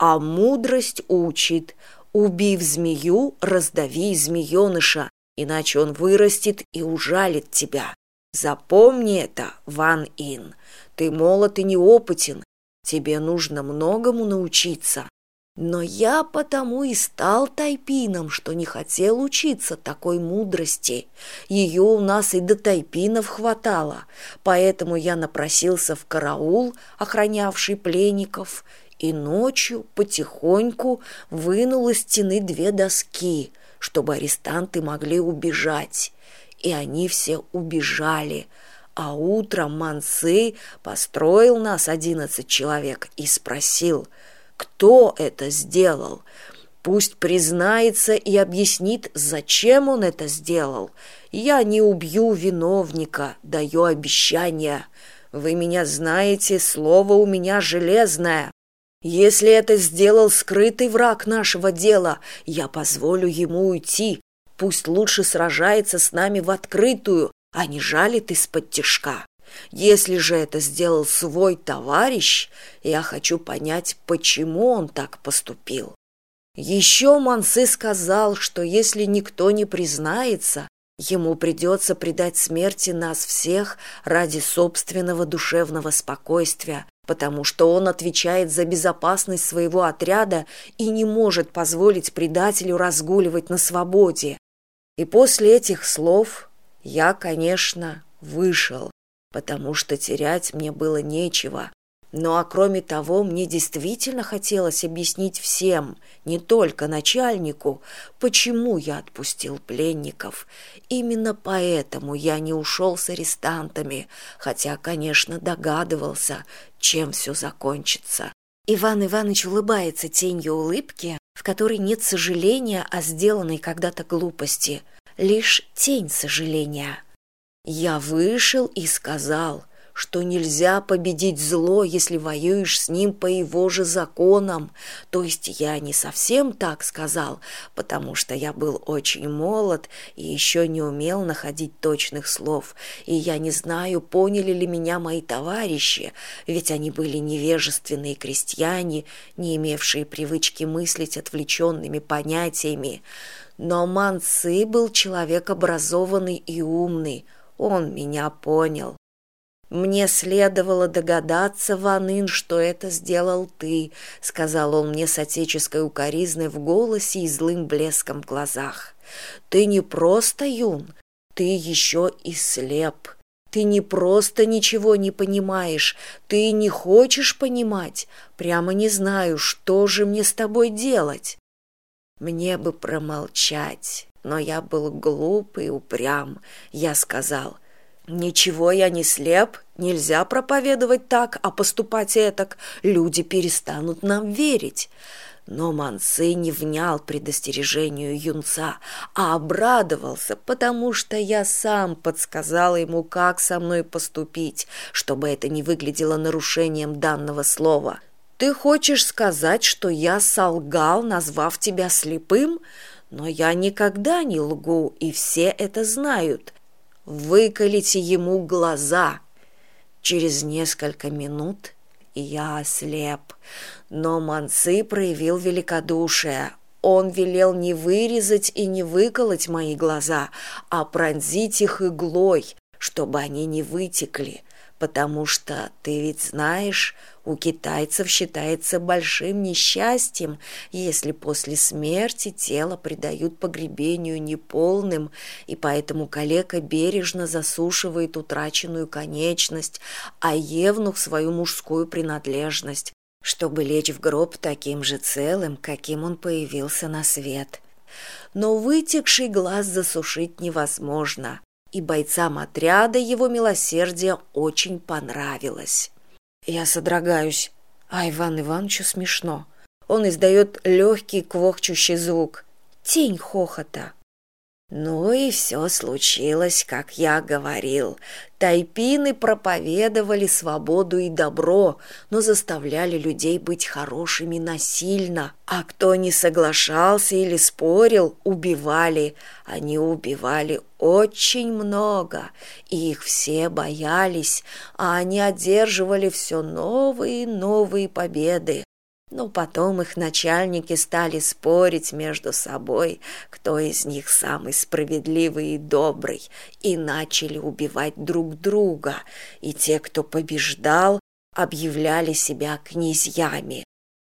а мудрость учит. Убив змею раздави змееныша иначе он вырастет и ужалит тебя запомни это ван ин. Ты молод и неопытен. Тебе нужно многому научиться. Но я потому и стал тайпином что не хотел учиться такой мудрости. Ее у нас и до тайпинов хватало. Поэтому я напросился в караул охранявший пленников и ночью потихоньку вынул из стены две доски чтобы арестанты могли убежать. И они все убежали. А утром мансы построил нас одиннадцать человек и спросил кто это сделал. Пусть признается и объяснит зачем он это сделал. Я не убью виновника даю обещание. Вы меня знаете слово у меня железное если это сделал скрытый враг нашего дела я позволю ему уйти. Пусть лучше сражается с нами в открытую а не жалит из под тишка если же это сделал свой товарищ я хочу понять почему он так поступил. Еще мансы сказал что если никто не признается ему придется предать смерти нас всех ради собственного душевного спокойствия потому что он отвечает за безопасность своего отряда и не может позволить предателю разгуливать на свободе. И после этих слов я конечно вышел потому что терять мне было нечего ну а кроме того мне действительно хотелось объяснить всем не только начальнику почему я отпустил пленников. Именно поэтому я не ушел с арестантами хотя конечно догадывался чем все закончится. Иван иванович улыбается тенью улыбки в которой нет сожаления о сделанной когда то глупости лишь тень сожаления. Я вышел и сказал что нельзя победить зло если воюешь с ним по его же законам. То есть я не совсем так сказал потому что я был очень молод и еще не умел находить точных слов. И я не знаю поняли ли меня мои товарищи ведь они были невежественные крестьяне не имевшие привычки мыслить отвлеченными понятиями. Но манцы был человек образованный и умный. Он меня понял мне следовало догадаться ванын что это сделал ты сказал он мне с отеческой укоризной в голосе и злым блеском в глазах. Ты не просто юн ты еще и слеп. Ты не просто ничего не понимаешь ты не хочешь понимать. Прямо не знаю что же мне с тобой делать мне бы промолчать но я был глуп и упрям я сказал ничего я не слеп нельзя проповедовать так а поступать этак. Люди перестанут нам верить но мансы не внял предостережению юнца а обрадовался потому что я сам подсказал ему как со мной поступить чтобы это не выглядело нарушением данного слова. Ты хочешь сказать что я солгал назвав тебя слепым? Но я никогда не лгу и все это знают выколите ему глаза. Через несколько минут я ослеп но манцы проявил великодушие. Он велел не вырезать и не выколоть мои глаза а пронзить их иглой чтобы они не вытекли потому что ты ведь знаешь у китайцев считается большим несчастьем если после смерти тело придают погребению неполным и поэтому калека бережно засушивает утраченную конечность а евнух свою мужскую принадлежность чтобы лечь в гроб таким же целым каким он появился на свет. Но вытекший глаз засушить невозможно и бойцам отряда его милосердие очень понравилось. Я содрогаюсь. А иван ивановичу смешно. Он издает легкий квохчущий звук. Тень хохота ну и все случилось как я говорил. Тайпины проповедовали свободу и добро но заставляли людей быть хорошими насильно. А кто не соглашался или спорил убивали. Они убивали очень много и их все боялись а они одерживали все новые и новые победы но потом их начальники стали спорить между собой, кто из них самый справедливый и добрый, и начали убивать друг друга, и те, кто побеждал, объявляли себя князьями,